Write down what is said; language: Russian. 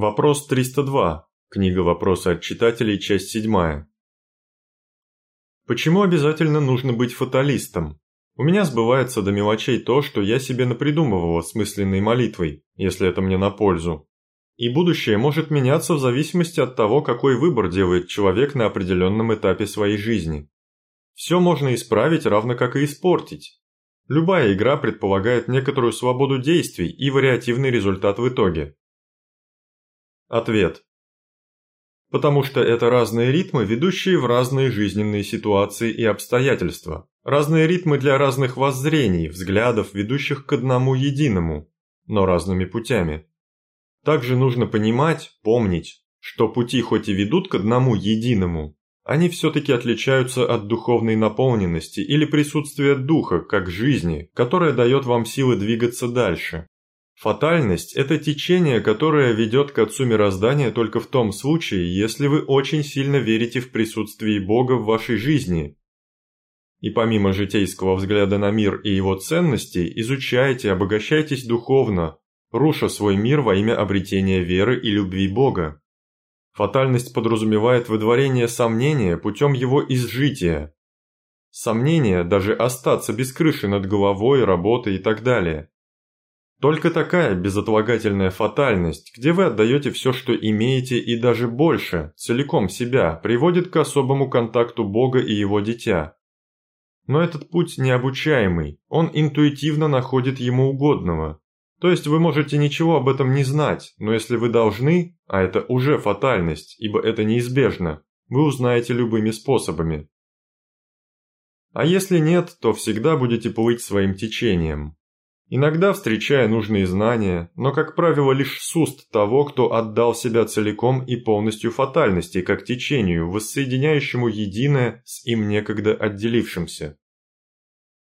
Вопрос 302. Книга «Вопросы от читателей», часть 7. Почему обязательно нужно быть фаталистом? У меня сбывается до мелочей то, что я себе напридумывала смысленной молитвой, если это мне на пользу. И будущее может меняться в зависимости от того, какой выбор делает человек на определенном этапе своей жизни. Все можно исправить, равно как и испортить. Любая игра предполагает некоторую свободу действий и вариативный результат в итоге. Ответ. Потому что это разные ритмы, ведущие в разные жизненные ситуации и обстоятельства. Разные ритмы для разных воззрений, взглядов, ведущих к одному единому, но разными путями. Также нужно понимать, помнить, что пути хоть и ведут к одному единому, они все-таки отличаются от духовной наполненности или присутствия духа, как жизни, которая дает вам силы двигаться дальше. Фатальность – это течение, которое ведет к Отцу Мироздания только в том случае, если вы очень сильно верите в присутствие Бога в вашей жизни. И помимо житейского взгляда на мир и его ценностей, изучайте, обогащайтесь духовно, руша свой мир во имя обретения веры и любви Бога. Фатальность подразумевает выдворение сомнения путем его изжития. Сомнение даже остаться без крыши над головой, работы и так далее. Только такая безотлагательная фатальность, где вы отдаете все, что имеете и даже больше, целиком себя, приводит к особому контакту Бога и Его дитя. Но этот путь необучаемый, он интуитивно находит ему угодного. То есть вы можете ничего об этом не знать, но если вы должны, а это уже фатальность, ибо это неизбежно, вы узнаете любыми способами. А если нет, то всегда будете плыть своим течением, Иногда встречая нужные знания, но, как правило, лишь с уст того, кто отдал себя целиком и полностью фатальности, как течению, воссоединяющему единое с им некогда отделившимся.